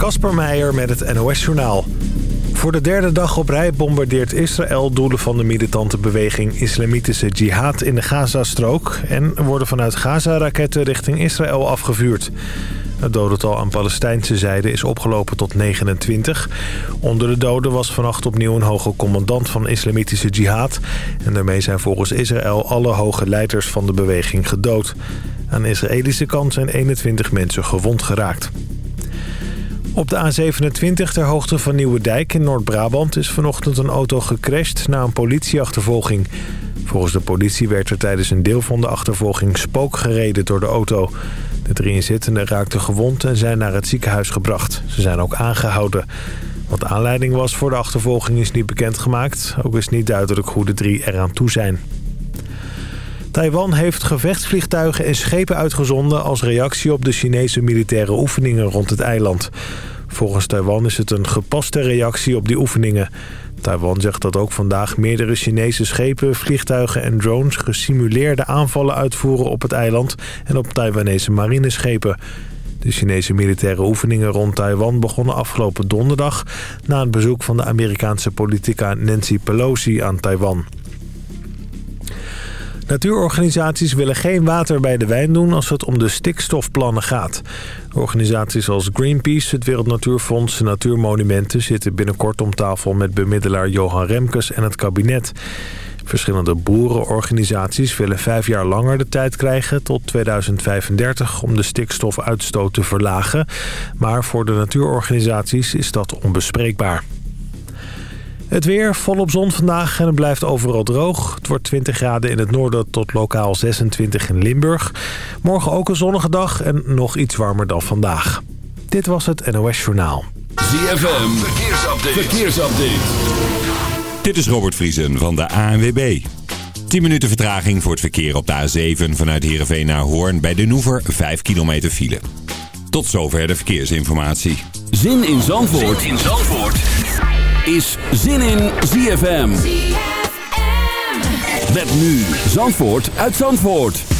Kasper Meijer met het NOS-journaal. Voor de derde dag op rij bombardeert Israël doelen van de militante beweging Islamitische Jihad in de Gazastrook... en worden vanuit Gaza raketten richting Israël afgevuurd. Het dodental aan Palestijnse zijde is opgelopen tot 29. Onder de doden was vannacht opnieuw een hoge commandant van Islamitische Jihad... en daarmee zijn volgens Israël alle hoge leiders van de beweging gedood. Aan de Israëlische kant zijn 21 mensen gewond geraakt. Op de A27 ter hoogte van Nieuwedijk in Noord-Brabant... is vanochtend een auto gecrashed na een politieachtervolging. Volgens de politie werd er tijdens een deel van de achtervolging spook gereden door de auto. De drie inzittenden raakten gewond en zijn naar het ziekenhuis gebracht. Ze zijn ook aangehouden. Wat de aanleiding was voor de achtervolging is niet bekendgemaakt. Ook is niet duidelijk hoe de drie eraan toe zijn. Taiwan heeft gevechtsvliegtuigen en schepen uitgezonden... als reactie op de Chinese militaire oefeningen rond het eiland. Volgens Taiwan is het een gepaste reactie op die oefeningen. Taiwan zegt dat ook vandaag meerdere Chinese schepen, vliegtuigen en drones... gesimuleerde aanvallen uitvoeren op het eiland en op Taiwanese marineschepen. De Chinese militaire oefeningen rond Taiwan begonnen afgelopen donderdag... na een bezoek van de Amerikaanse politica Nancy Pelosi aan Taiwan. Natuurorganisaties willen geen water bij de wijn doen als het om de stikstofplannen gaat. Organisaties als Greenpeace, het Wereld Natuurfonds en Natuurmonumenten... zitten binnenkort om tafel met bemiddelaar Johan Remkes en het kabinet. Verschillende boerenorganisaties willen vijf jaar langer de tijd krijgen... tot 2035 om de stikstofuitstoot te verlagen. Maar voor de natuurorganisaties is dat onbespreekbaar. Het weer volop zon vandaag en het blijft overal droog. Het wordt 20 graden in het noorden tot lokaal 26 in Limburg. Morgen ook een zonnige dag en nog iets warmer dan vandaag. Dit was het NOS Journaal. ZFM, verkeersupdate. verkeersupdate. Dit is Robert Vriesen van de ANWB. 10 minuten vertraging voor het verkeer op de A7 vanuit Heerenveen naar Hoorn... bij de Noever 5 kilometer file. Tot zover de verkeersinformatie. Zin in Zandvoort. Zin in Zandvoort is zin in ZFM. Met nu Zandvoort uit Zandvoort.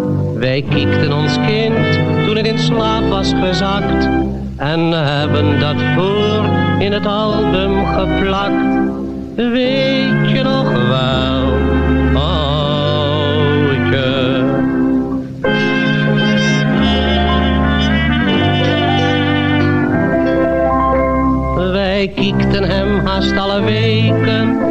wij kiekten ons kind toen het in slaap was gezakt. En hebben dat voor in het album geplakt. Weet je nog wel, oudje. Wij kiekten hem haast alle weken.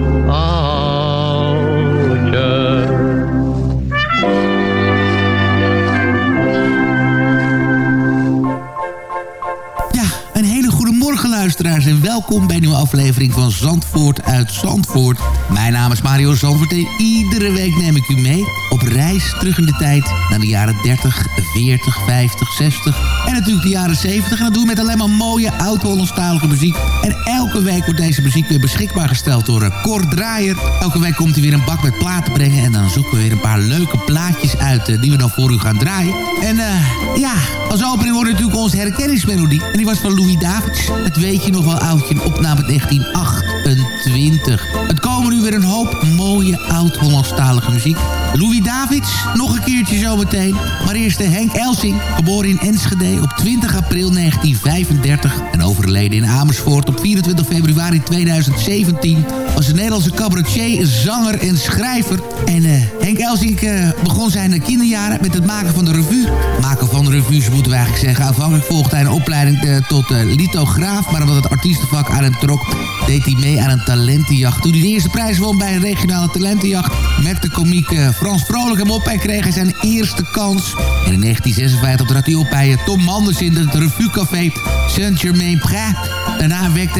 luisteraars en welkom bij een nieuwe aflevering van Zandvoort uit Zandvoort. Mijn naam is Mario Zandvoort en iedere week neem ik u mee op reis terug in de tijd naar de jaren 30, 40, 50, 60 en natuurlijk de jaren 70. En dat doen we met alleen maar mooie oud-Hollandstalige muziek. En elke week wordt deze muziek weer beschikbaar gesteld door Cor Draaier. Elke week komt hij weer een bak met platen brengen en dan zoeken we weer een paar leuke plaatjes uit uh, die we dan voor u gaan draaien. En uh, ja, als opening wordt natuurlijk onze herkenningsmelodie. En die was van Louis Davids. Het weet je nog wel oudje, opname 1928. Het komen nu weer een hoop mooie oud-Hollandstalige muziek. Louis Davids, nog een keertje zometeen. Maar eerst de Henk Elsing, geboren in Enschede op 20 april 1935... en overleden in Amersfoort op 24 februari 2017... was een Nederlandse cabaretier, zanger en schrijver. En uh, Henk Elsing uh, begon zijn kinderjaren met het maken van de revue. Maken van revues moeten we eigenlijk zeggen. Aanvankelijk volgde hij een opleiding uh, tot lithograaf... maar omdat het artiestenvak aan hem trok... deed hij mee aan een talentenjacht. Toen hij de eerste prijs won bij een regionale talentenjacht... met de komiek Frans Vrolijk hem op en kreeg zijn eerste kans. En in 1956 trad hij op bij Tom Manders in het revuecafé Saint-Germain-Prés. Daarna werkte,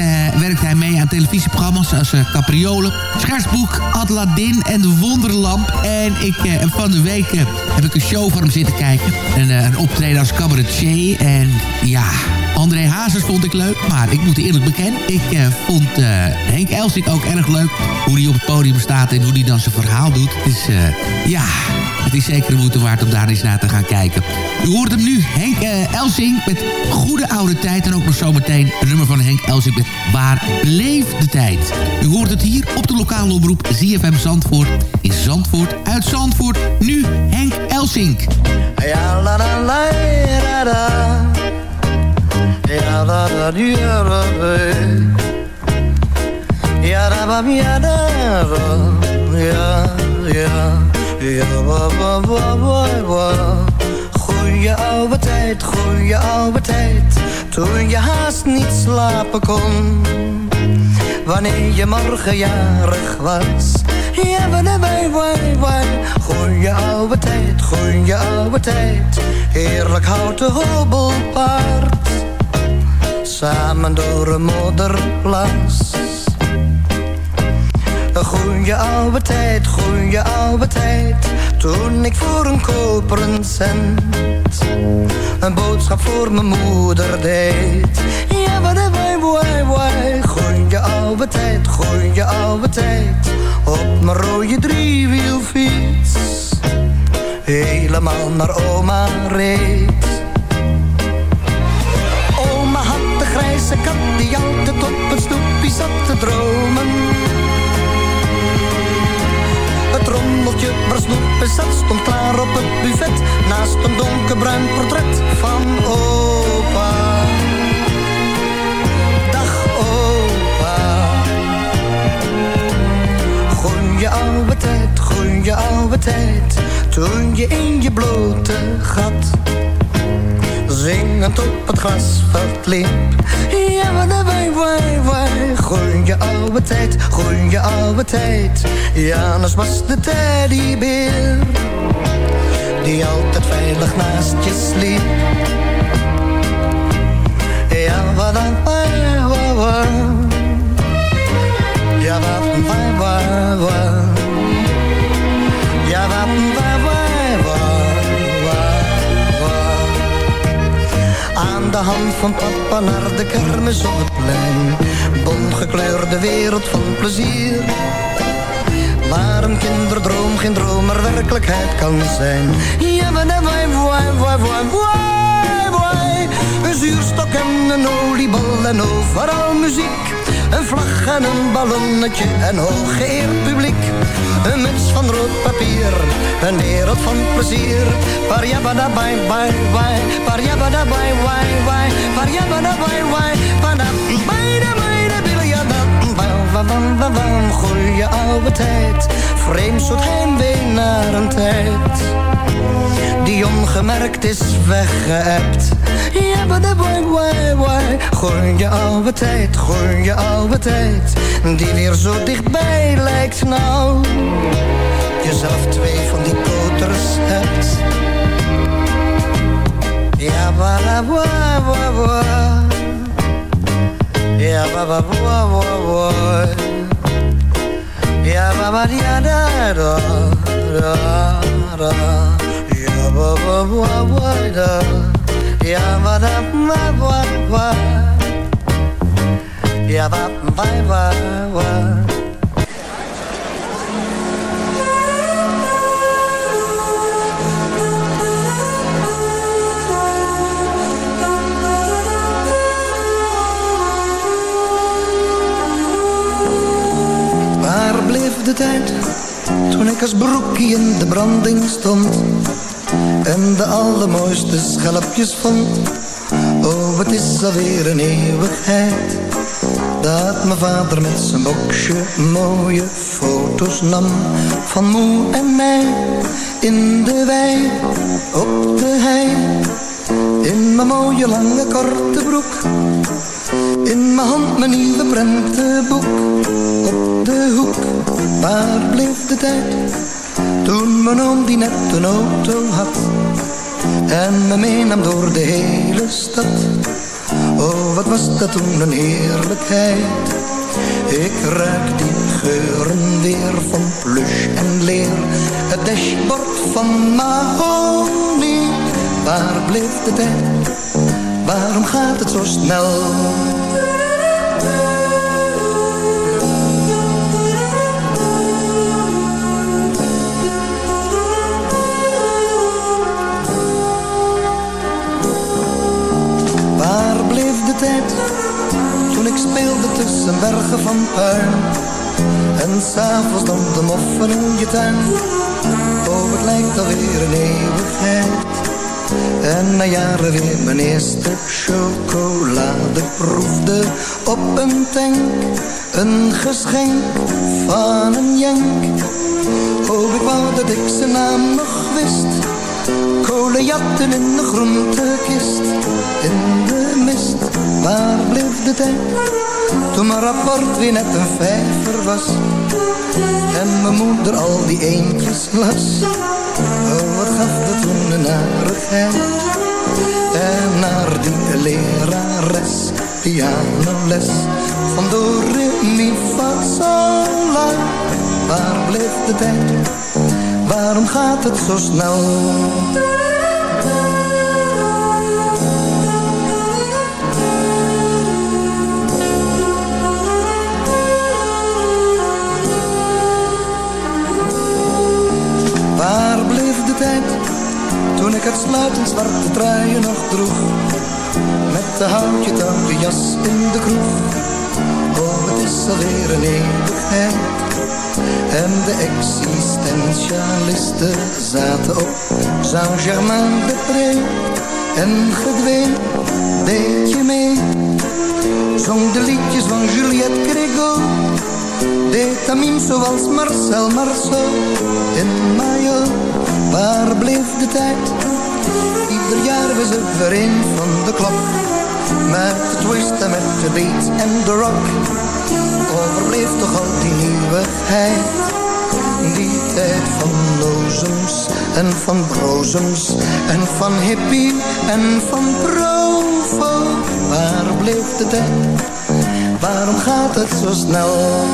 hij mee aan televisieprogramma's als uh, Capriolen, Scharsboek, Adladin en De Wonderlamp. En ik, uh, van de week heb ik een show van hem zitten kijken. Een, een optreden als cabaretier. En ja, André Hazes vond ik leuk, maar ik moet eerlijk bekennen... ik uh, vond uh, Henk Elsink ook erg leuk. Hoe hij op het podium staat en hoe hij dan zijn verhaal doet. Dus ja, het is zeker de moeite waard om daar eens naar te gaan kijken. U hoort hem nu, Henk Elsink met Goede Oude Tijd. En ook nog zometeen een nummer van Henk Elsink met Waar bleef de tijd? U hoort het hier op de lokale omroep ZFM Zandvoort. In Zandvoort, uit Zandvoort. Nu Henk la, da di da da Ja da ba ba ba ba Goeie oude tijd, goeie oude tijd Toen je haast niet slapen kon. Wanneer je morgen jarig was Ja, ba wai wai wai Goeie oude tijd, goeie oude tijd. Heerlijk houten hobbelpaard samen door een modderplas. Goeie oude tijd, goeie oude tijd. Toen ik voor een koperen cent een boodschap voor mijn moeder deed. Ja, wat een wai, wai, wai. Goeie oude tijd, goeie oude tijd. Op mijn rode driewielfiets. Helemaal naar oma reed. Grijze kat die altijd op het stoepje zat te dromen. Het rommeltje waar snoep is zat stond klaar op het buffet. Naast een donkerbruin portret van opa. Dag opa. Goeie oude tijd, goeie oude tijd Toen je in je blote gat zingend op het grasveld liep. Ja, wat een wai, wai, wai. Goeie oude tijd, goeie oude tijd. Janus was de teddybeer. Die altijd veilig naast je sliep. Ja, wat een wai, wai, wai. Ja, wat een wai, wai, hand van papa naar de kermis op het plein. Bongekleurde wereld van plezier. Waar een kinderdroom geen dromer werkelijkheid kan zijn. Ja, maar dan wai, wai, wai, wai, wai, wai. Een zuurstok en een oliebal en overal muziek. Een vlag en een ballonnetje en hooggeëerd publiek. Een muts van rood papier, een wereld van plezier. Parjabada bye bye bye, parjabada bye bye bye, parjabada bye bye, pada bye bye biljada. Bam goeie oude tijd, vreemd soort heimwee naar een tijd. Die ongemerkt is weggeëpt. Ja, maar de boy, boy, boy. Goeie oude tijd, goeie oude tijd. Die weer zo dichtbij lijkt nou. Jezelf twee van die koters hebt. Ja, bala, boy, boy, boy. Ja, baba, boy, boy, boy. Ja, baba, ja, da, da, da, da. Ja, baba, boy, boy, da. Ja. Waar bleef de tijd toen ik als broekie in de branding stond en de allermooiste schelpjes vond? Oh, het is alweer een eeuwigheid dat mijn vader met zijn boxje mooie foto's nam van moe en mij in de wei op de hei. In mijn mooie lange korte broek in mijn hand mijn nieuwe prentenboek. Op de hoek, waar bleef de tijd Toen mijn oom die net een auto had En me meenam door de hele stad. Oh, wat was dat toen een heerlijkheid. Ik ruik die geuren weer van plush en leer. Het dashboard van Mahoney Waar bleef de tijd? Waarom gaat het zo snel? Toen ik speelde tussen bergen van puin en s'avonds dan de moffen in je tuin? Oh, het lijkt alweer een eeuwigheid. En na jaren weer mijn eerste chocolade proefde op een tank. Een geschenk van een jank. Oh, ik wou dat ik zijn naam nog wist. Kolenjatten in de groentekist. In de mist, waar bleef de tijd? Toen mijn rapport weer net een vijver was. En mijn moeder al die eentjes las. Oh, wat gaf dat toen een narigheid. En naar die lerares pianoles van do, re, mi, fa, sol, la. Waar blijft de tijd? Waarom gaat het zo snel? Waar bleef de tijd toen ik het sluitend zwarte truien nog droeg? Met de houtje touwtje jas in de kroeg. Oh, het is alweer een eeuwigheid. En de existentialisten zaten op Saint-Germain-de-Pré. En gedween, deed je mee. Zong de liedjes van Juliette Grégo deed Tamim zoals Marcel Marceau in Mayo. Waar bleef de tijd? Ieder jaar was het weer van de klok. Met de twist met de beat en de rock. Overbleef toch al die nieuwigheid. Die tijd van lozems en van brozems. En van hippie en van provo. Waar bleef de tijd? Waarom gaat het zo snel?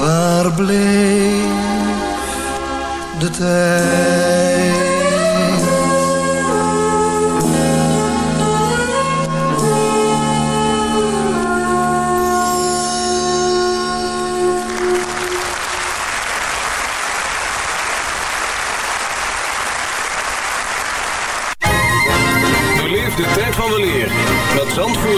Waar bleef de tijd?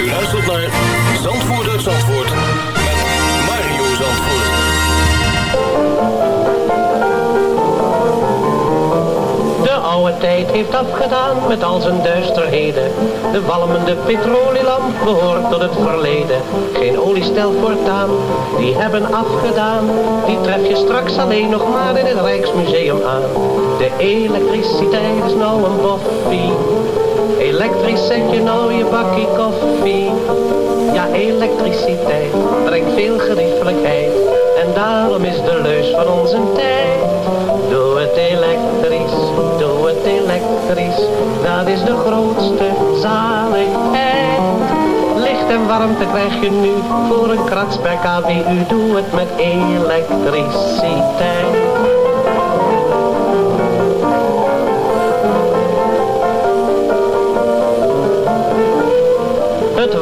U luistert naar Zandvoort Zandvoort met Mario Zandvoort. De oude tijd heeft afgedaan met al zijn duisterheden. De walmende petrolielamp behoort tot het verleden. Geen oliestel voortaan, die hebben afgedaan. Die tref je straks alleen nog maar in het Rijksmuseum aan. De elektriciteit is nou een boffie. Elektrisch zet je nou je bakkie koffie. Ja, elektriciteit brengt veel geriefelijkheid. En daarom is de leus van onze tijd. Doe het elektrisch, doe het elektrisch. Dat is de grootste zaligheid. Licht en warmte krijg je nu voor een krats per kWu. Doe het met elektriciteit.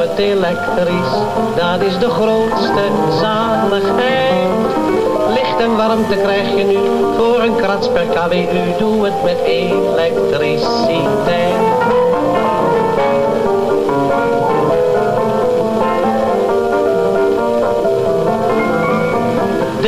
het elektrisch. Dat is de grootste zaligheid. Licht en warmte krijg je nu voor een krats per kWu. Doe het met elektriciteit.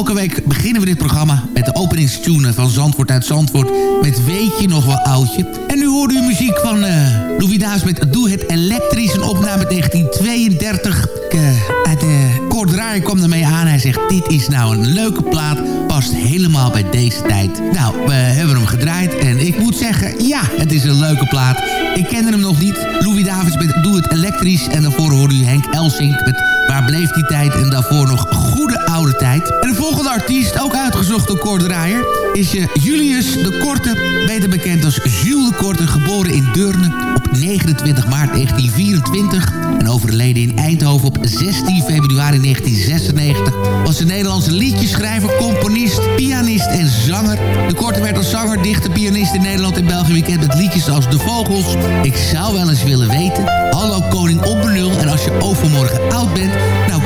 Elke week beginnen we dit programma met de openingstune van Zandvoort uit Zandvoort. Met Weet je nog wel oudje. En nu hoorde u muziek van uh, Louis Davids met Doe het elektrisch. Een opname 1932. Uh, uit de Kort Draaier kwam ermee aan. Hij zegt, dit is nou een leuke plaat. Past helemaal bij deze tijd. Nou, we hebben hem gedraaid. En ik moet zeggen, ja, het is een leuke plaat. Ik kende hem nog niet. Louis Davids met Doe het elektrisch. En daarvoor hoorde u Henk Elsink met Waar bleef die tijd? En daarvoor nog Goede Oude Tijd. En de volgende artiest, ook uitgezocht door Kort Draaier... is uh, Julius de Korte, beter bekend als Jules de Korte... geboren in Deurne op 29 maart 1924... en overleden in Eindhoven op 16 februari 1996... was een Nederlandse liedjeschrijver, componist, pianist en zanger. De Korte werd als zanger, dichter, pianist in Nederland en België bekend... met liedjes als De Vogels, Ik zou wel eens willen weten... Hallo Koning op en als je overmorgen oud bent... Nou,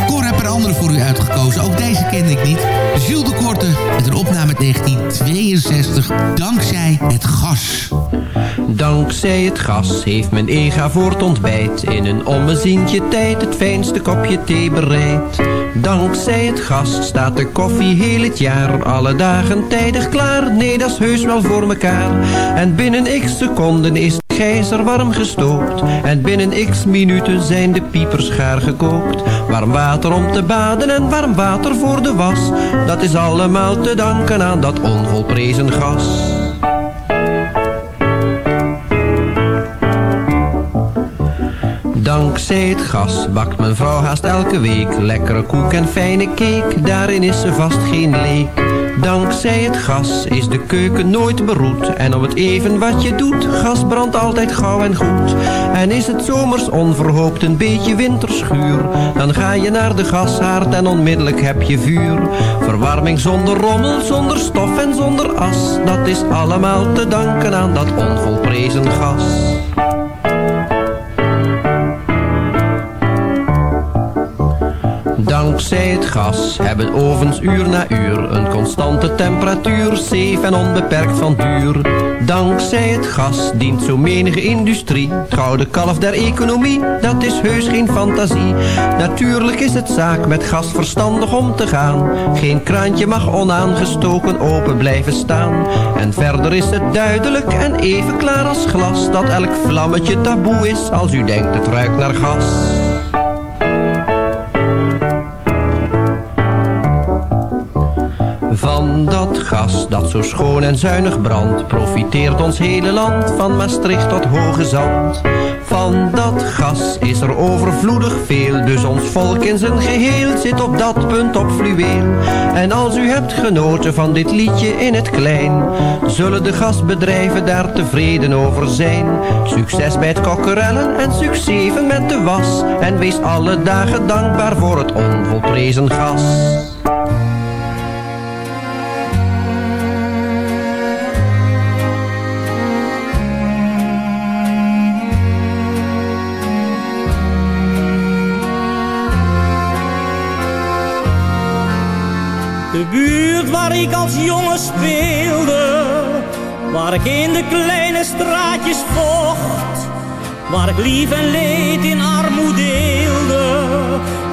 Er andere voor u uitgekozen. Ook deze kende ik niet. Jules de Korte met een opname 1962. Dankzij het gas. Dankzij het gas heeft mijn ega voor het ontbijt in een ommezientje tijd het fijnste kopje thee bereid. Dankzij het gas staat de koffie heel het jaar, alle dagen tijdig klaar. Nee, dat is heus wel voor mekaar. En binnen x seconden is gijzer warm gestookt. En binnen x minuten zijn de piepers gaar gekookt. Warm water om te baden en warm water voor de was. Dat is allemaal te danken aan dat onvolprezen gas. Dankzij het gas bakt mijn vrouw haast elke week Lekkere koek en fijne cake, daarin is ze vast geen leek Dankzij het gas is de keuken nooit beroet. En om het even wat je doet, gas brandt altijd gauw en goed. En is het zomers onverhoopt een beetje winterschuur Dan ga je naar de gashaard en onmiddellijk heb je vuur. Verwarming zonder rommel, zonder stof en zonder as Dat is allemaal te danken aan dat onvolprezen gas Dankzij het gas hebben ovens uur na uur een constante temperatuur, safe en onbeperkt van duur. Dankzij het gas dient zo menige industrie, het gouden kalf der economie, dat is heus geen fantasie. Natuurlijk is het zaak met gas verstandig om te gaan, geen kraantje mag onaangestoken open blijven staan. En verder is het duidelijk en even klaar als glas, dat elk vlammetje taboe is als u denkt het ruikt naar gas. Van dat gas dat zo schoon en zuinig brandt, profiteert ons hele land van Maastricht tot Hoge Zand. Van dat gas is er overvloedig veel, dus ons volk in zijn geheel zit op dat punt op fluweel. En als u hebt genoten van dit liedje in het klein, zullen de gasbedrijven daar tevreden over zijn. Succes bij het kokkerellen en succes met de was, en wees alle dagen dankbaar voor het onvolprezen gas. Ik als jongen speelde, waar ik in de kleine straatjes vocht, waar ik lief en leed in armoede deelde,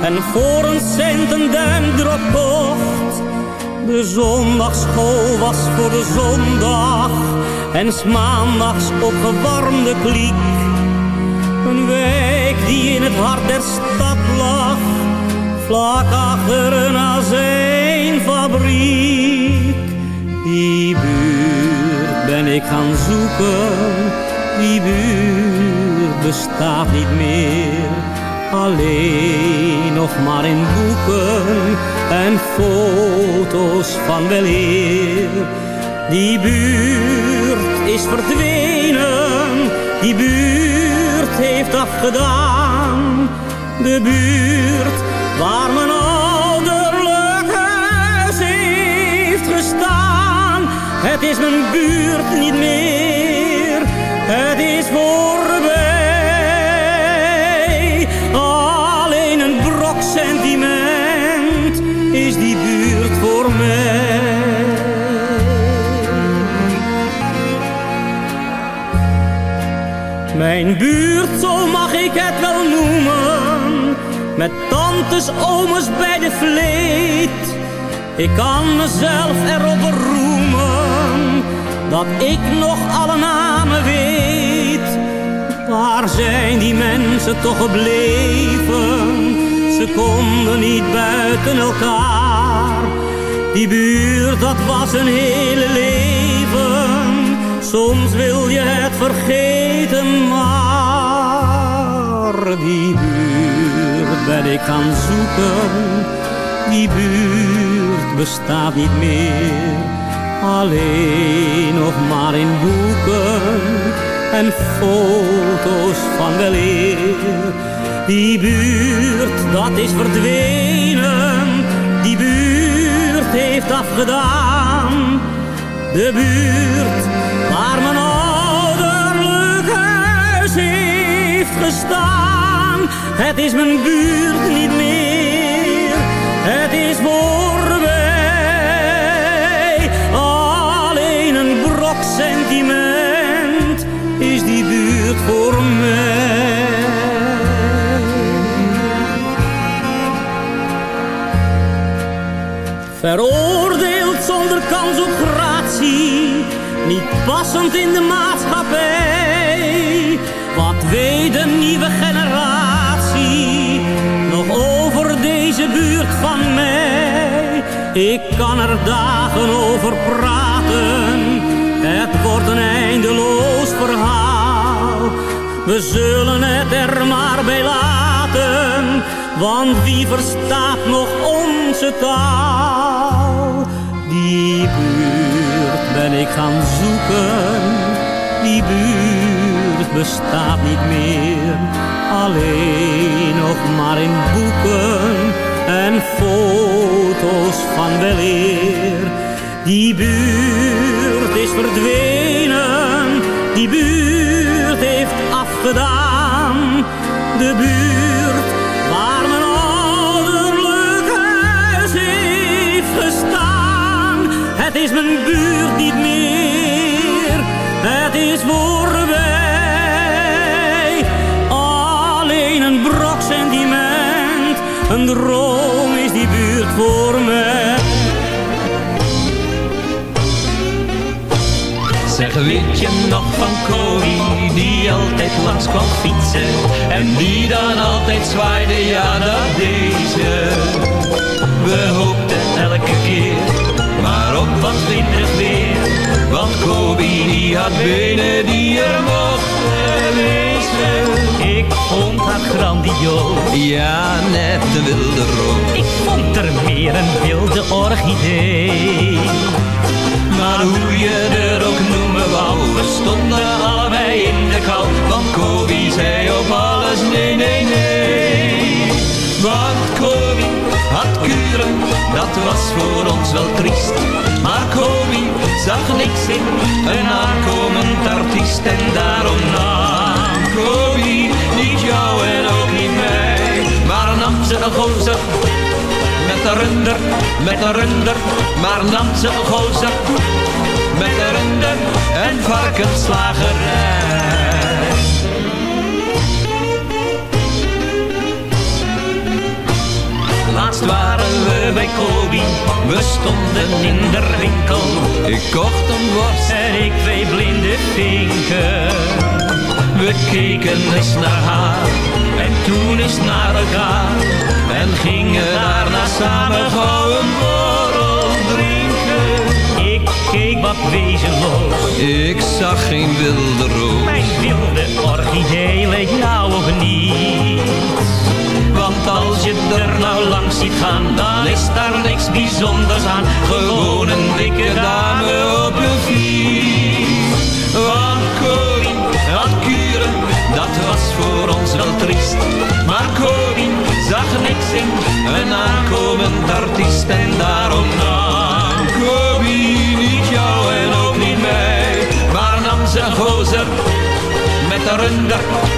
en voor een cent een duimdrop kocht. De zondagschool was voor de zondag, en s maandags opgewarmde kliek. Een wijk die in het hart der stad lag, vlak achter een azijnfabriek. Die buurt ben ik gaan zoeken, die buurt bestaat niet meer. Alleen nog maar in boeken en foto's van weleer. Die buurt is verdwenen, die buurt heeft afgedaan. De buurt waar mijn Het is mijn buurt niet meer, het is voorbij. Alleen een brok sentiment is die buurt voor mij. Mijn buurt, zo mag ik het wel noemen. Met tantes, ooms bij de vleet. Ik kan mezelf erop beroemen. Dat ik nog alle namen weet. Waar zijn die mensen toch gebleven? Ze konden niet buiten elkaar. Die buurt, dat was een hele leven. Soms wil je het vergeten, maar die buurt ben ik gaan zoeken. Die buurt bestaat niet meer, alleen nog maar in boeken en foto's van weleer. Die buurt, dat is verdwenen, die buurt heeft afgedaan. De buurt waar mijn ouderlijk huis heeft gestaan. Het is mijn buurt niet meer, Veroordeeld zonder kans op gratie, niet passend in de maatschappij. Wat weet de nieuwe generatie nog over deze buurt van mij? Ik kan er dagen over praten, het wordt een eindeloos verhaal. We zullen het er maar bij laten, want wie verstaat nog onze taal? Die buurt ben ik gaan zoeken, die buurt bestaat niet meer. Alleen nog maar in boeken en foto's van weleer. Die buurt is verdwenen, die buurt heeft afgedaan. De buurt Het is mijn buurt niet meer, het is voorbij. Alleen een brok sentiment, een droom is die buurt voor mij. Zeg, weet je nog van Corrie, die altijd langs kwam fietsen En die dan altijd zwaaide, ja deze We hoopten elke keer, wat vinnig weer Want Corrie die had benen die er mochten wezen Ik vond haar grandioos. Ja, net de wilde roos Ik vond er meer een wilde orchidee. Maar hoe je er ook noemen wou, we stonden allebei in de kou. Want Kobi zei op alles nee, nee, nee. Dat was voor ons wel triest. Maar Kobi zag niks in een aankomend artiest. En daarom nam Kobi niet jou en ook niet mij. Maar nam ze een gozer met een runder, met een runder, maar nam ze een gozer. Met een runder en varkensslagerij. Waren we bij Kobi, we stonden in de winkel. Ik kocht een worst en ik twee blinde vinken. We keken eens naar haar en toen eens naar elkaar. En gingen daarna samen gauw een borrel drinken. Ik keek wat wezenloos. Ik zag geen wilde roos. Mijn wilde orchidee leek jou of niet. Want als je er nou langs ziet gaan, dan is daar niks bijzonders aan. Gewoon een dikke dame op een vier. Want koning had kuren, dat was voor ons wel triest. Maar Corin zag niks in, een aankomend artiest. En daarom nam Corrie niet jou en ook niet mij. Waar nam zijn gozer met de runder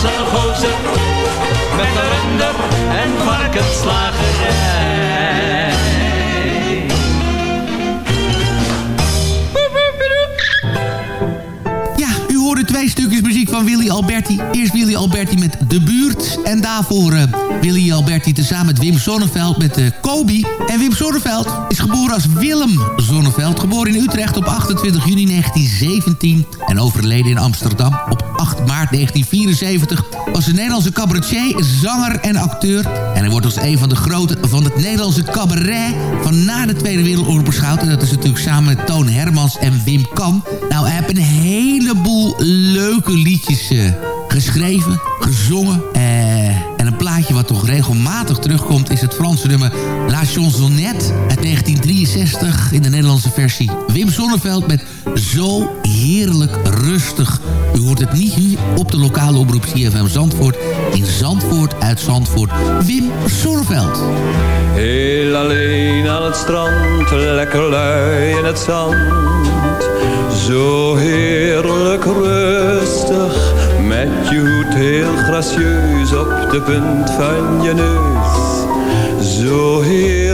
ze een gozer. Met een runder en varkenslagerij. Ja, u hoorde twee stukjes muziek van Willy Alberti. Eerst Willy Alberti met De Buurt. En daarvoor eh, Willy Alberti tezamen met Wim Sonneveld met uh, Kobi. En Wim Sonneveld is geboren als Willem Sonneveld. Geboren in Utrecht op 28 juni 1917. En overleden in Amsterdam op 8 maart 1974. Was een Nederlandse cabaretier, zanger en acteur. En hij wordt als een van de grote van het Nederlandse cabaret van na de Tweede Wereldoorlog beschouwd. En dat is natuurlijk samen met Toon Hermans en Wim Kam. Nou, hij heeft een heleboel leuke liedjes eh, geschreven, gezongen. eh, en een plaatje wat toch regelmatig terugkomt is het Franse nummer La Chansonnette uit 1963 in de Nederlandse versie. Wim Sonneveld met Zo Heerlijk Rustig. U hoort het niet hier op de lokale omroep CFM Zandvoort. In Zandvoort uit Zandvoort. Wim Sonneveld. Heel alleen aan het strand, lekker lui in het zand. Zo heerlijk rustig, met je hoed heel gracieus op de punt van je neus. Zo heerlijk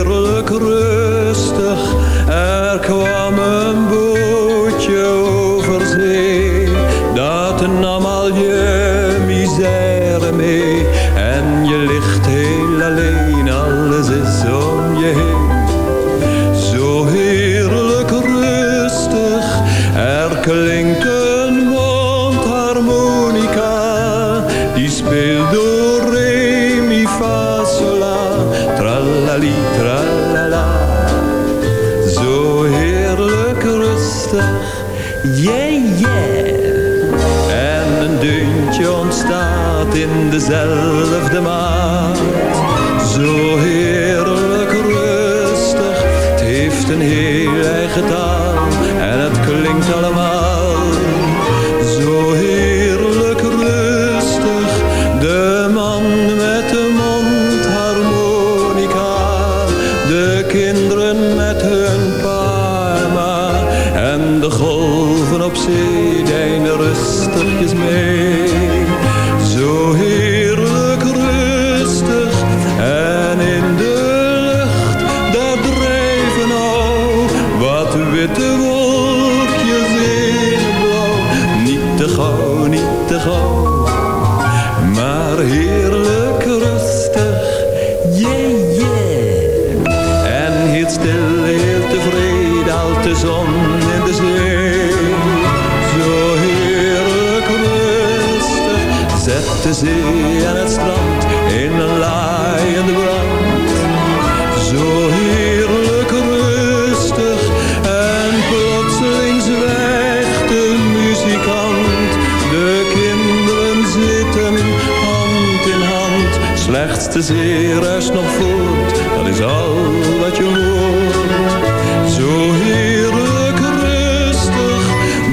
hand, slechts de zee ruist nog voort, dat is al wat je hoort. Zo heerlijk rustig,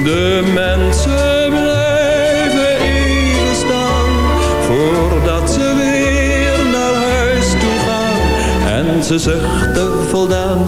de mensen blijven even staan, voordat ze weer naar huis toe gaan. En ze zuchten voldaan,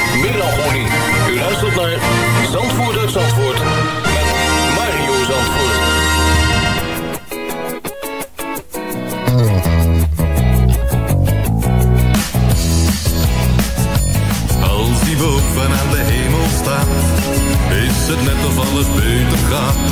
melancholie. U luistert naar Zandvoort uit Zandvoort met Mario Zandvoort. Als die boven aan de hemel staat, is het net of alles beter gaat.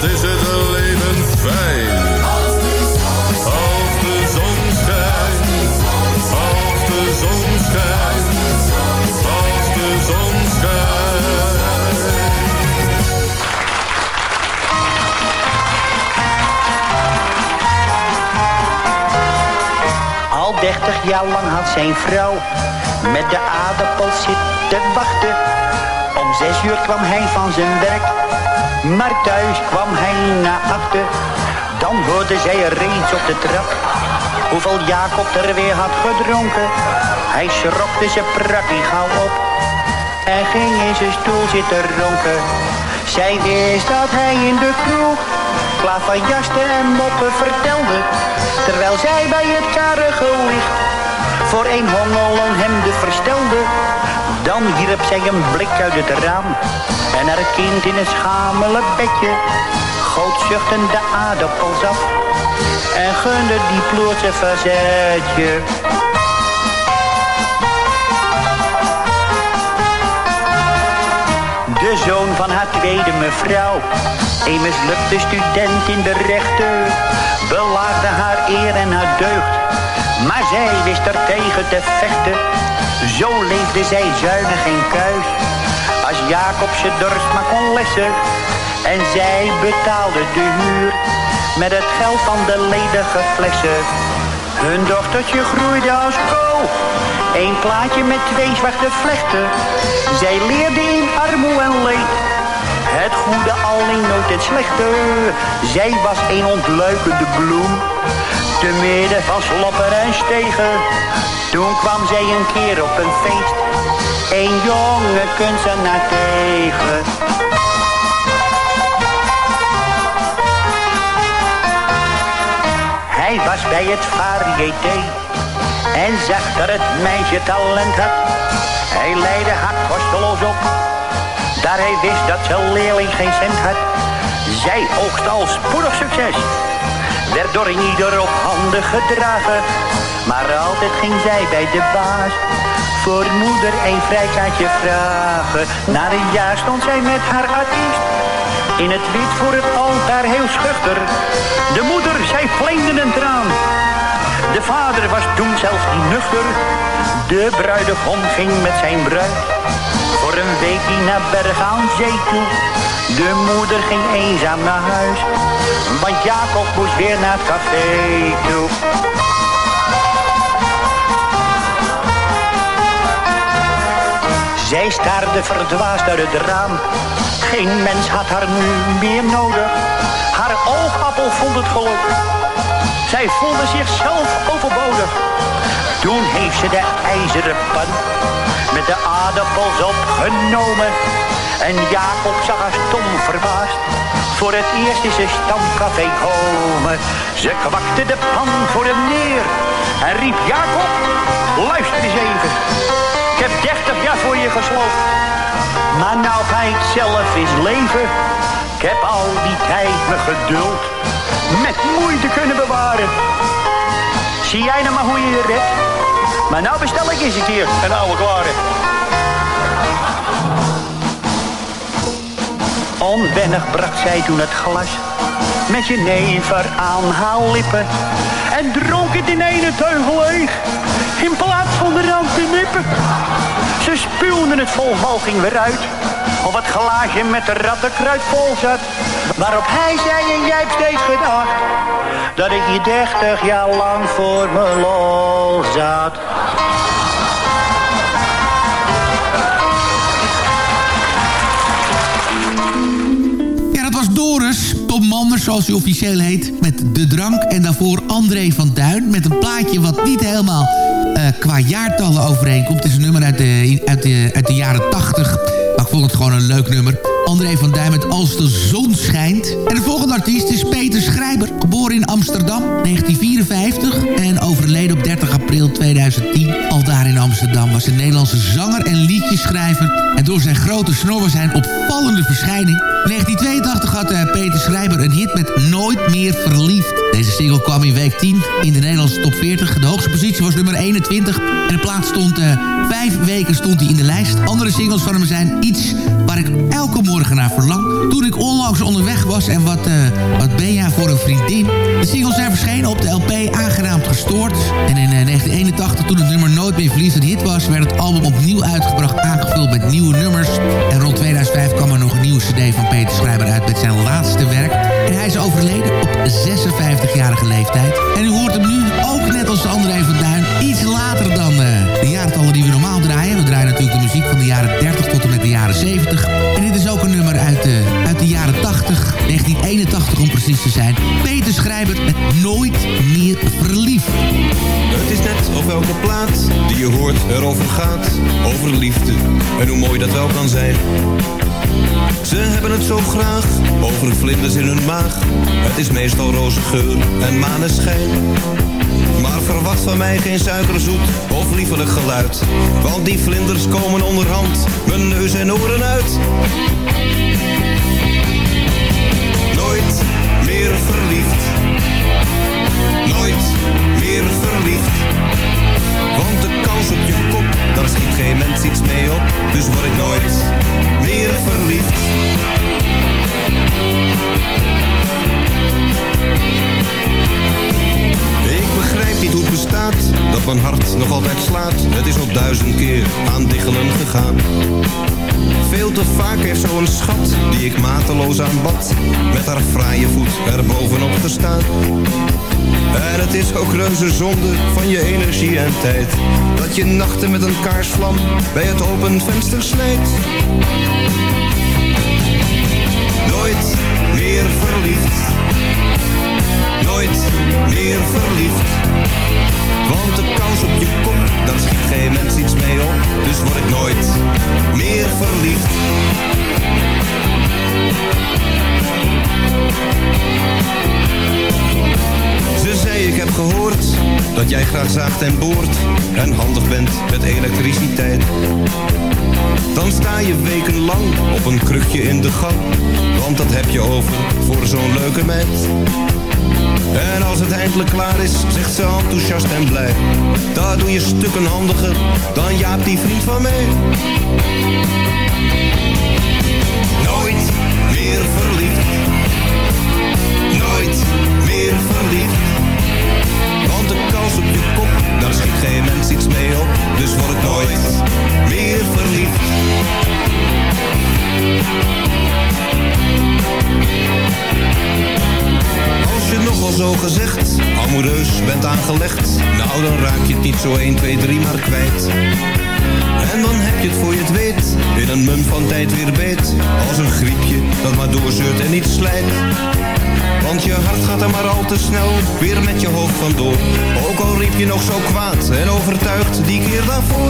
Wat is het leven fijn. Als de zon Als de zon schijnt. Als de zon schijnt. Als de zon schijnt. Al dertig jaar lang had zijn vrouw met de aardappel zitten wachten. Om zes uur kwam hij van zijn werk, maar thuis kwam hij naar achter. Dan hoorde zij reeds op de trap hoeveel Jacob er weer had gedronken. Hij schrokte zijn prakkie gauw op en ging in zijn stoel zitten ronken. Zij wist dat hij in de kroeg klaverjaste en moppen vertelde. Terwijl zij bij het karige licht voor een hongel een hemde verstelde. Dan wierp zij een blik uit het raam en haar kind in het schamele bedje goot zuchtend de aardappels af en gunde die ploertje verzetje. De zoon van haar tweede mevrouw, een mislukte student in de rechten, belaagde haar eer en haar deugd. Maar zij wist er tegen te vechten, zo leefde zij zuinig en kuis. Als Jacob ze dorst maar kon lessen, en zij betaalde de huur met het geld van de ledige flessen. Hun dochtertje groeide als kool. Eén plaatje met twee zwarte vlechten. Zij leerde in armoe en leed. Het goede alleen nooit het slechte. Zij was een ontluikende bloem. Te midden van sloppen en stegen. Toen kwam zij een keer op een feest. Een jonge kunstenaar tegen. Hij was bij het variété en zag dat het meisje talent had. Hij leidde haar kosteloos op, daar hij wist dat zijn leerling geen cent had. Zij oogst al spoedig succes, werd door ieder op handen gedragen. Maar altijd ging zij bij de baas voor moeder een vrijkaartje vragen. Na een jaar stond zij met haar artiest in het wit voor het altaar heel schuchter. De moeder, zij vleemde een traan. De vader was toen zelfs nuchter. De bruidegom ging met zijn bruid voor een weekje naar Berg aan Zee toe. De moeder ging eenzaam naar huis, want Jacob moest weer naar het café toe. Zij staarde verdwaasd uit het raam. Geen mens had haar nu meer nodig. Haar oogappel vond het geluk. Zij voelde zichzelf overbodig. Toen heeft ze de ijzeren pan met de aardappels opgenomen. En Jacob zag haar stom verbaasd. Voor het eerst is ze stamcafé komen. Ze kwakte de pan voor hem neer. En riep Jacob, luister eens even. Ik heb 30 jaar voor je gesloten. Maar nou ga zelf eens leven. Ik heb al die tijd me geduld met moeite kunnen bewaren. Zie jij nou maar hoe je je redt? Maar nou bestel ik eens een keer een oude klare. Onwennig bracht zij toen het glas met jenever aan haar lippen. En dronk het in ene teugel leeg, in plaats van de rand te nippen. Ze spuwden het vol moging weer uit, of het glaasje met de rattenkruid vol zat. Waarop hij zei, en jij steeds gedacht, dat ik hier dertig jaar lang voor me lol zat. Doris, Tom Manders zoals hij officieel heet, met De Drank. En daarvoor André van Duin met een plaatje wat niet helemaal eh, qua jaartallen overeenkomt. Het is een nummer uit de, uit de, uit de jaren 80. Maar ik vond het gewoon een leuk nummer. André van Duin met Als de zon schijnt. En de volgende artiest is Peter Schrijber. Geboren in Amsterdam, 1954. En overleden op 30 april 2010. Al daar in Amsterdam was een Nederlandse zanger en liedjeschrijver. En door zijn grote snor was hij een opvallende verschijning. In 1982 had uh, Peter Schrijber een hit met Nooit meer verliefd. Deze single kwam in week 10 in de Nederlandse top 40. De hoogste positie was nummer 21. En de plaats stond uh, vijf weken stond hij in de lijst. Andere singles van hem zijn Iets waar ik elke morgen naar verlang. Toen ik onlangs onderweg was en wat, uh, wat ben jij voor een vriendin. De singles zijn verschenen op de LP Aangenaamd Gestoord. En in 1981 toen het nummer Nooit meer verliefd een hit was... werd het album opnieuw uitgebracht aangevuld met nieuwe nummers. En rond 2005 kwam er nog een nieuwe cd van Peter Schrijber uit met zijn laatste werk. En hij is overleden op 56-jarige leeftijd. En u hoort hem nu ook net als André van precies zijn. Peter Schrijber met Nooit meer verliefd. Het is net of elke plaat die je hoort erover gaat. Over liefde en hoe mooi dat wel kan zijn. Ze hebben het zo graag, over vlinders in hun maag. Het is meestal roze geur en maneschijn. Maar verwacht van mij geen suikerzoet of liefelijk geluid. Want die vlinders komen onderhand mijn neus en oren uit. Meer verliefd. Nooit meer verliefd. Want de kans op je kop, daar schiet geen mens iets mee op. Dus word ik nooit meer verliefd. Ik begrijp niet hoe het bestaat, dat mijn hart nog altijd slaat. Het is al duizend keer aan diggelen gegaan. Veel te vaak heeft zo'n schat, die ik mateloos aanbad, met haar fraaie voet er bovenop gestaan. En het is ook reuze zonde van je energie en tijd, dat je nachten met een kaarsvlam bij het open venster snijdt. Nooit meer verliefd. Nooit meer verliefd. Want de kans op je kop, daar schiet geen mens iets mee op. Dus word ik nooit meer verliefd. Ze zei ik heb gehoord dat jij graag zaagt en boort en handig bent met elektriciteit. Dan sta je wekenlang op een krukje in de gang, want dat heb je over voor zo'n leuke meid. En als het eindelijk klaar is, zegt ze enthousiast en blij. Daar doe je stukken handiger dan Jaap die vriend van mij. Nooit meer verliefd. zo 1, 2, 3 maar kwijt. En dan heb je het voor je het weet, in een munt van tijd weer beet. Als een griepje dat maar doorzeurt en niet slijt. Want je hart gaat er maar al te snel weer met je hoofd vandoor. Ook al riep je nog zo kwaad en overtuigd die keer daarvoor.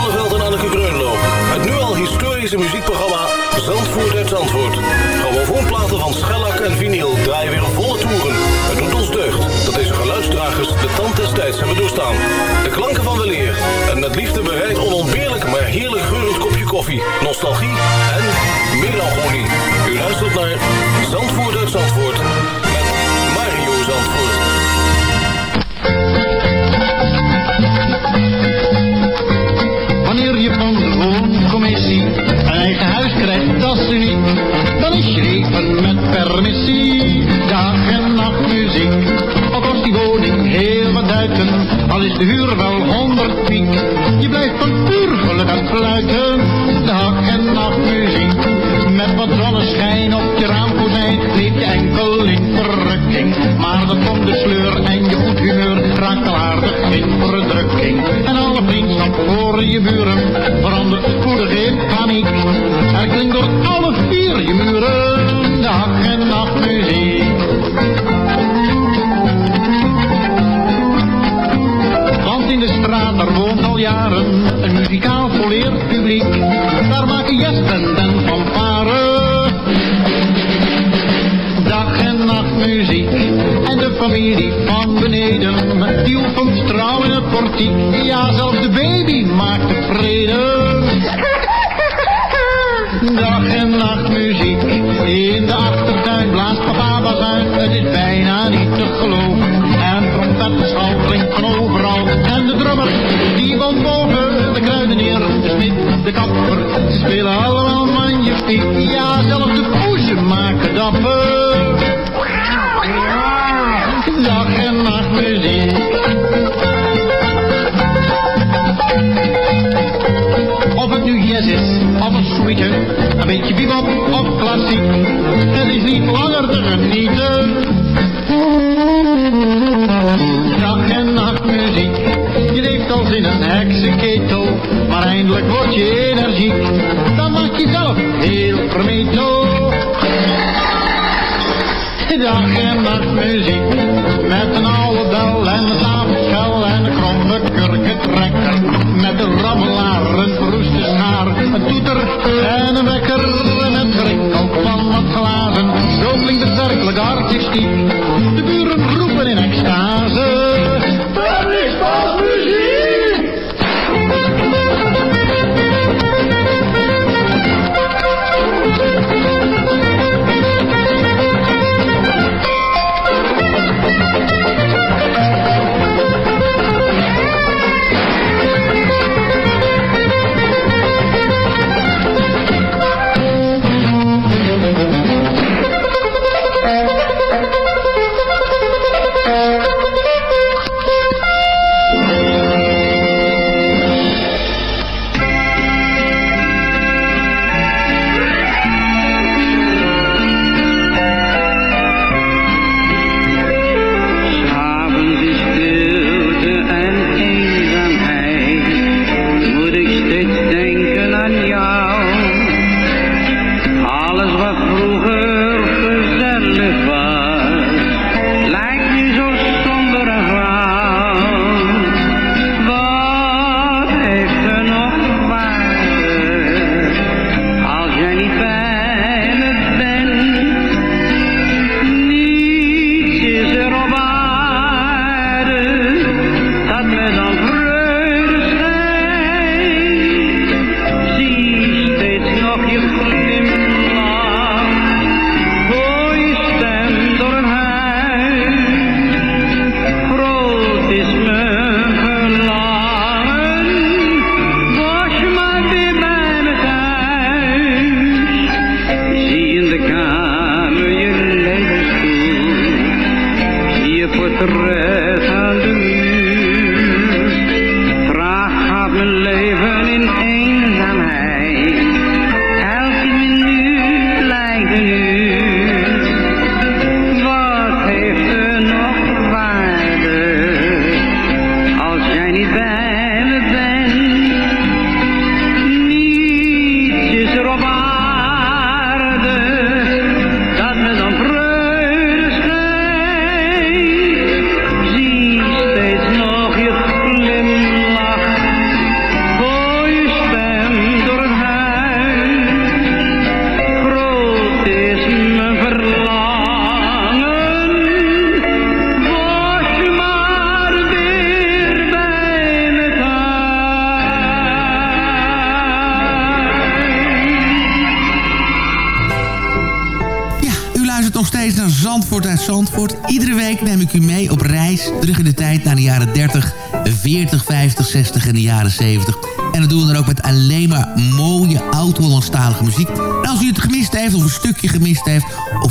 jaren 70. En dat doen we dan ook met alleen maar mooie oud-Hollandstalige muziek. En als u het gemist heeft of een stukje gemist heeft...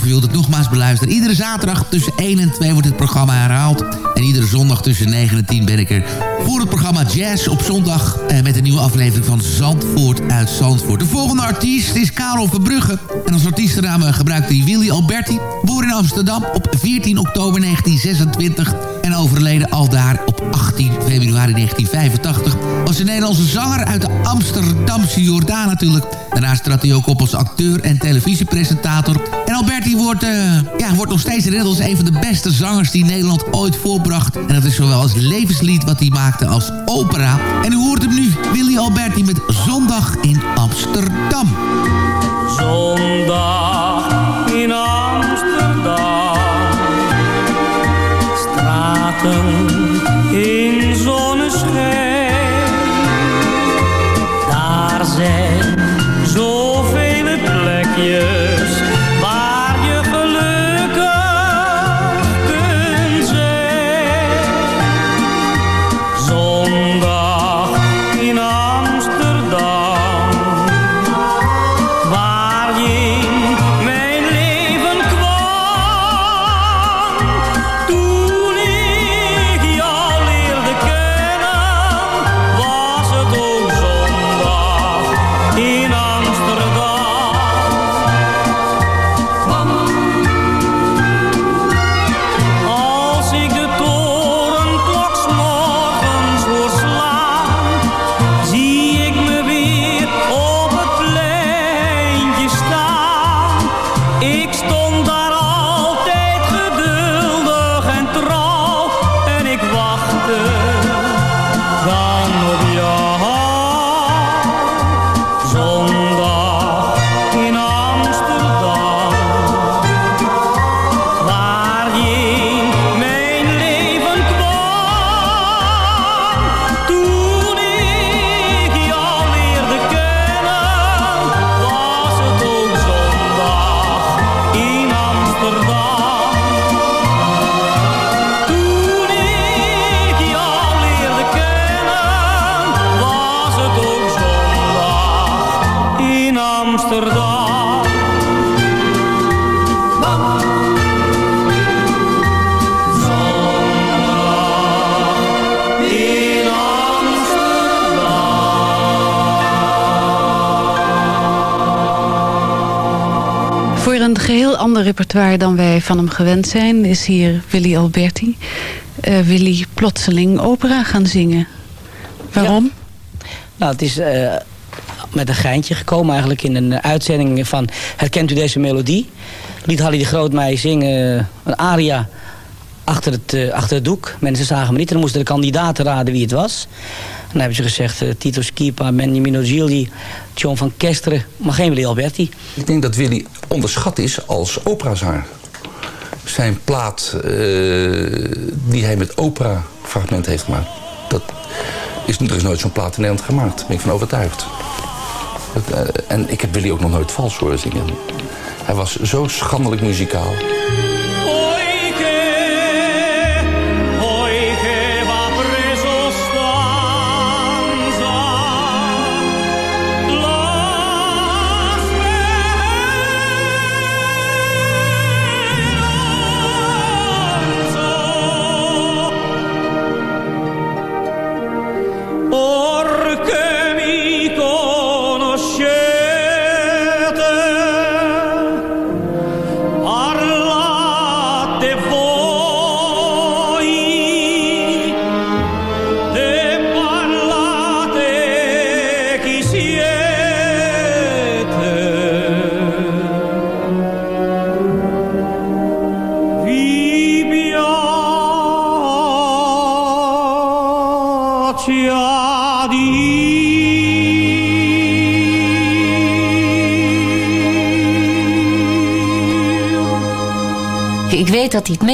u wilt het nogmaals beluisteren... iedere zaterdag tussen 1 en 2 wordt het programma herhaald. En iedere zondag tussen 9 en 10 ben ik er voor het programma Jazz op zondag... Eh, met een nieuwe aflevering van Zandvoort uit Zandvoort. De volgende artiest is Karel Verbrugge. En als artiestennaam gebruikt hij Willy Alberti. Boer in Amsterdam op 14 oktober 1926 en overleden al daar op 18 februari 1985... was een Nederlandse zanger uit de Amsterdamse Jordaan natuurlijk. Daarnaast trad hij ook op als acteur en televisiepresentator. En Alberti wordt, uh, ja, wordt nog steeds herinnerd als een van de beste zangers die Nederland ooit voorbracht. En dat is zowel als levenslied wat hij maakte als opera. En u hoort hem nu, Willy Alberti met Zondag in Amsterdam. Zondag in Amsterdam. Straten in repertoire dan wij van hem gewend zijn... is hier Willy Alberti. Eh, Willy plotseling opera gaan zingen. Waarom? Nou, het is eh, met een geintje gekomen eigenlijk in een uitzending van... Herkent u deze melodie? Liet Hallie de Groot mij zingen eh, een aria achter het, achter het doek. Mensen zagen me niet en dan moesten de kandidaten raden wie het was. En dan hebben ze gezegd eh, Tito Schipa, Beniamino Gilli, John van Kesteren, maar geen Willy Alberti. Ik denk dat Willy onderschat is als operazanger. Zijn plaat eh, die hij met opera-fragment heeft gemaakt... Dat is, er is nooit zo'n plaat in Nederland gemaakt. Daar ben ik van overtuigd. Eh, en ik heb Willy ook nog nooit vals horen zingen. Hij was zo schandelijk muzikaal.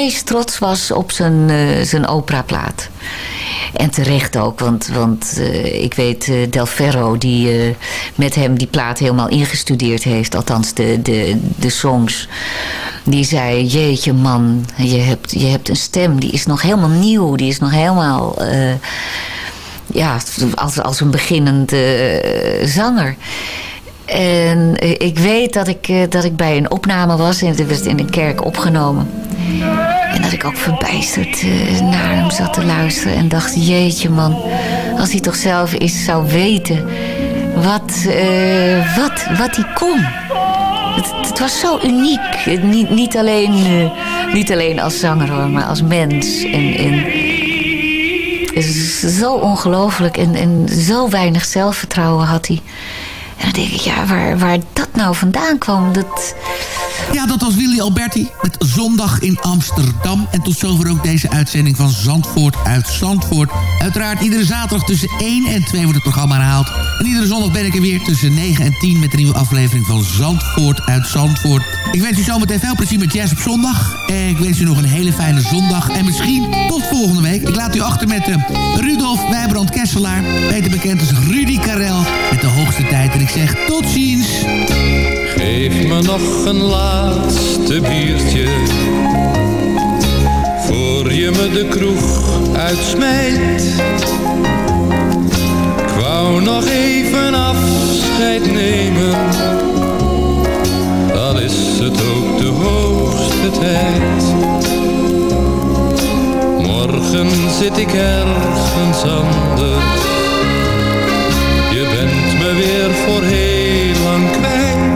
Meest trots was op zijn, eh, zijn operaplaat. En terecht ook, want, want eh, ik weet eh, Del Ferro die met hem die plaat helemaal ingestudeerd heeft. Althans de, de, de songs. Die zei, jeetje man, je hebt, je hebt een stem, die is nog helemaal nieuw. Die is nog helemaal, ja, als, als een beginnende zanger. En ik weet dat ik, dat ik bij een opname was en het werd in een kerk opgenomen. En dat ik ook verbijsterd eh, naar hem zat te luisteren en dacht, jeetje man, als hij toch zelf eens zou weten wat, eh, wat, wat hij kon. Het, het was zo uniek. Niet, niet, alleen, eh, niet alleen als zanger hoor, maar als mens. En, is zo ongelooflijk en, en zo weinig zelfvertrouwen had hij. En dan denk ik, ja, waar, waar dat nou vandaan kwam, dat... Ja, dat was Willy Alberti met Zondag in Amsterdam. En tot zover ook deze uitzending van Zandvoort uit Zandvoort. Uiteraard iedere zaterdag tussen 1 en 2 wordt het programma herhaald. En iedere zondag ben ik er weer tussen 9 en 10 met een nieuwe aflevering van Zandvoort uit Zandvoort. Ik wens u zometeen veel plezier met Jazz op zondag. En ik wens u nog een hele fijne zondag. En misschien tot volgende week. Ik laat u achter met uh, Rudolf Wijbrand Kesselaar. Beter bekend als Rudy Karel. Met de hoogste tijd. En ik zeg tot ziens. Geef me nog een laatste biertje. Voor je me de kroeg uitsmijt. Ik wou nog even afscheid nemen. Dan is het ook de hoogste tijd. Morgen zit ik ergens anders. Je bent me weer voor heel lang kwijt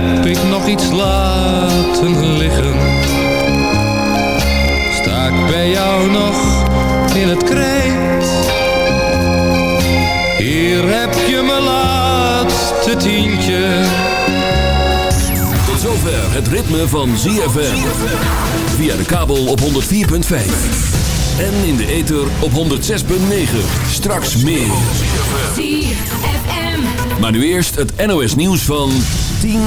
heb ik nog iets laten liggen? Sta ik bij jou nog in het krijt? Hier heb je mijn laatste tientje. Tot zover het ritme van ZFM. Via de kabel op 104.5. En in de ether op 106.9. Straks meer. Maar nu eerst het NOS nieuws van 10 uur.